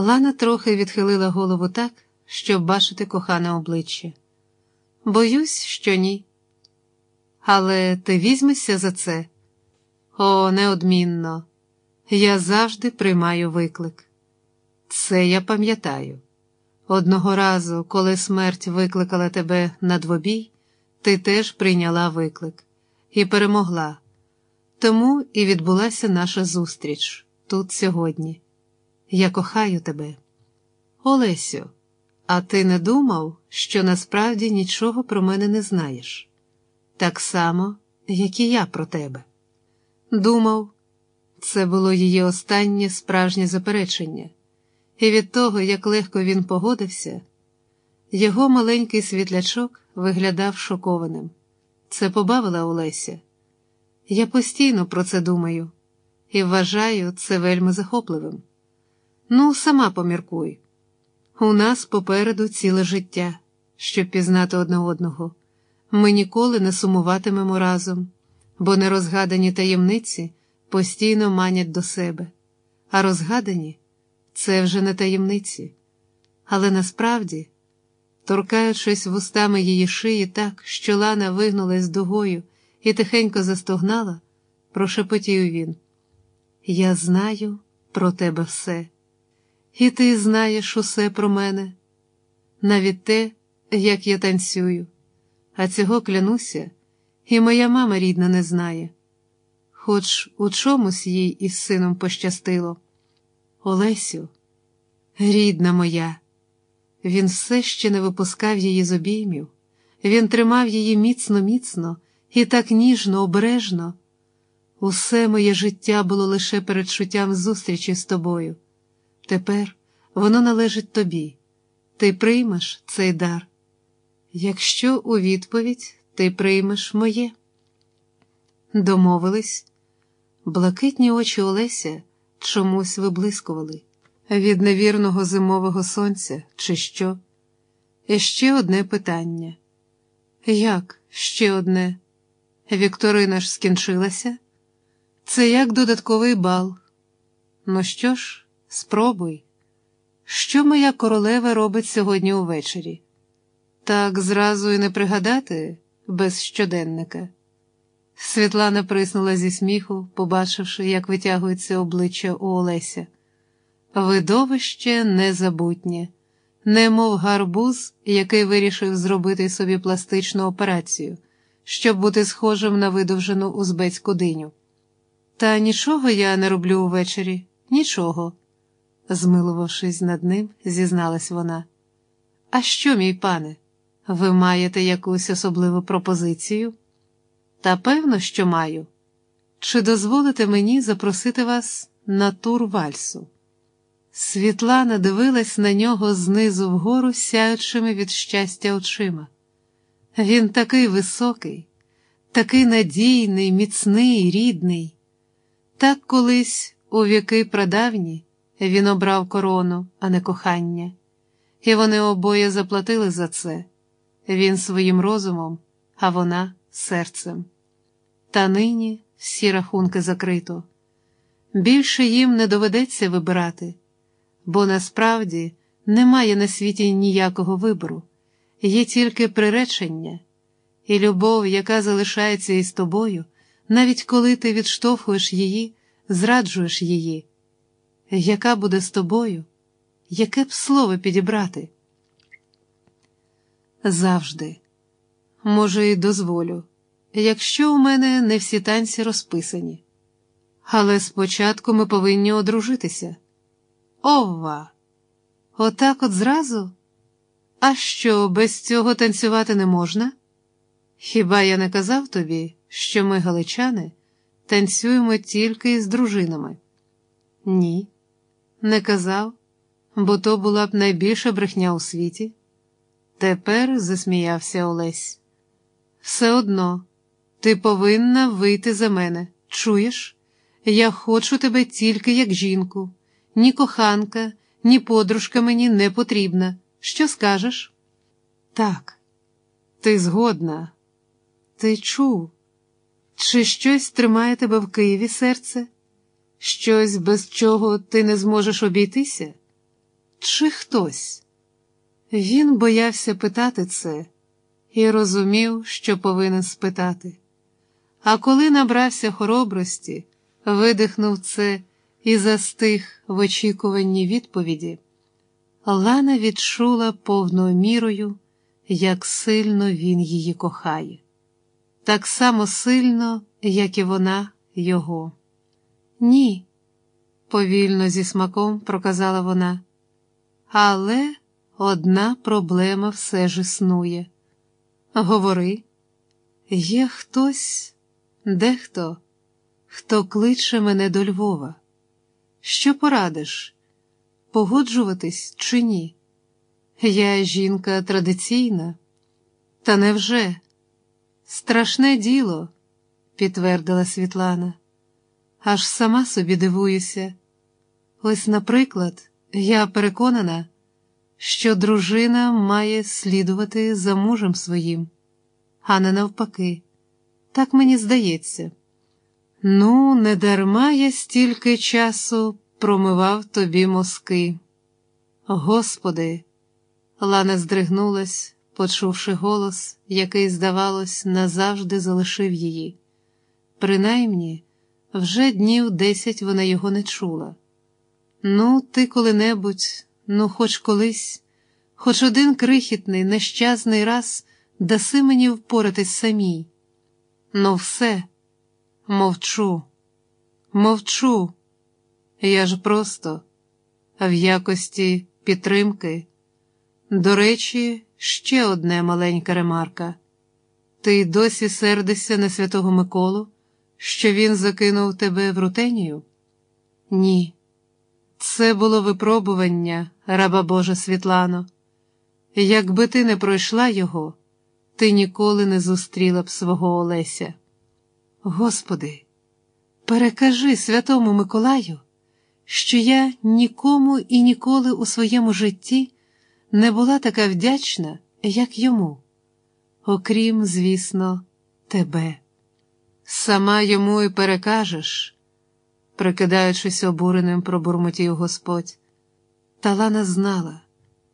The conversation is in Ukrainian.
Лана трохи відхилила голову так, щоб бачити кохане обличчя. Боюсь, що ні. Але ти візьмешся за це? О, неодмінно. Я завжди приймаю виклик. Це я пам'ятаю. Одного разу, коли смерть викликала тебе на двобій, ти теж прийняла виклик і перемогла. Тому і відбулася наша зустріч тут сьогодні. Я кохаю тебе. Олесю, а ти не думав, що насправді нічого про мене не знаєш? Так само, як і я про тебе. Думав, це було її останнє справжнє заперечення, і від того, як легко він погодився, його маленький світлячок виглядав шокованим. Це побавила Олеся. Я постійно про це думаю і вважаю це вельми захопливим. Ну, сама поміркуй. У нас попереду ціле життя, щоб пізнати одне одного. Ми ніколи не сумуватимемо разом, бо нерозгадані таємниці постійно манять до себе, а розгадані це вже не таємниці. Але насправді, торкаючись вустами її шиї так, що Лана вигнулась дугою і тихенько застогнала, прошепотів він: Я знаю про тебе все, і ти знаєш усе про мене, навіть те, як я танцюю, а цього клянуся, і моя мама рідна не знає. Хоч у чомусь їй із сином пощастило. Олесю, рідна моя, він все ще не випускав її з обіймів, він тримав її міцно, міцно і так ніжно, обережно. Усе моє життя було лише передчуттям зустрічі з тобою. Тепер воно належить тобі. Ти приймеш цей дар. Якщо у відповідь ти приймеш моє. Домовились, блакитні очі Олеся чомусь виблискували від невірного зимового сонця, чи що? І ще одне питання. Як ще одне? Вікторина ж скінчилася? Це як додатковий бал. Ну що ж, спробуй, що моя королева робить сьогодні увечері? Так зразу і не пригадати без щоденника. Світлана приснула зі сміху, побачивши, як витягується обличчя у Олеся. Видовище незабутнє, немов гарбуз, який вирішив зробити собі пластичну операцію, щоб бути схожим на видовжену узбецьку диню. Та нічого я не роблю увечері, нічого, змилувавшись над ним, зізналась вона. А що, мій пане, ви маєте якусь особливу пропозицію? Та певно, що маю. Чи дозволите мені запросити вас на тур вальсу? Світлана дивилась на нього знизу вгору, сяючими від щастя очима. Він такий високий, такий надійний, міцний, рідний. Так колись, у віки прадавні, він обрав корону, а не кохання, і вони обоє заплатили за це він своїм розумом, а вона серцем. Та нині всі рахунки закрито. Більше їм не доведеться вибирати, бо насправді немає на світі ніякого вибору, є тільки приречення, і любов, яка залишається із тобою, навіть коли ти відштовхуєш її, зраджуєш її. Яка буде з тобою? Яке б слово підібрати? Завжди, може, і дозволю, якщо у мене не всі танці розписані. Але спочатку ми повинні одружитися. Ова! Отак от зразу? А що, без цього танцювати не можна? Хіба я не казав тобі, що ми, галичани, танцюємо тільки із дружинами? Ні, не казав, бо то була б найбільша брехня у світі. Тепер засміявся Олесь. Все одно, ти повинна вийти за мене. Чуєш? Я хочу тебе тільки як жінку. Ні коханка, ні подружка мені не потрібна. Що скажеш? Так, ти згодна. Ти чув, чи щось тримає тебе в Києві серце? Щось, без чого ти не зможеш обійтися? чи хтось? Він боявся питати це і розумів, що повинен спитати. А коли набрався хоробрості, видихнув це і застиг в очікуванні відповіді, Лана відчула повною мірою, як сильно він її кохає, так само сильно, як і вона його. Ні, повільно зі смаком проказала вона, але одна проблема все ж існує. Говори, є хтось, дехто, хто кличе мене до Львова. Що порадиш? Погоджуватись чи ні? Я жінка традиційна. Та невже? Страшне діло, підтвердила Світлана. Аж сама собі дивуюся. Ось, наприклад, я переконана, що дружина має слідувати за мужем своїм, а не навпаки. Так мені здається. Ну, не дарма я стільки часу промивав тобі мозки. Господи, Лана здригнулась, почувши голос, який, здавалось, назавжди залишив її. Принаймні, вже днів десять вона його не чула. Ну, ти коли-небудь, ну, хоч колись, хоч один крихітний, нещасний раз даси мені впоратись самій. Ну, все, мовчу, мовчу. Я ж просто в якості підтримки. До речі, ще одне маленька ремарка. Ти досі сердишся на святого Миколу, що він закинув тебе в рутенію? Ні. Це було випробування, раба Божа Світлано. Якби ти не пройшла його, ти ніколи не зустріла б свого Олеся. Господи, перекажи святому Миколаю, що я нікому і ніколи у своєму житті не була така вдячна, як йому, окрім, звісно, тебе. Сама йому і перекажеш, прикидаючись обуреним, пробурмотів Господь. Талана знала.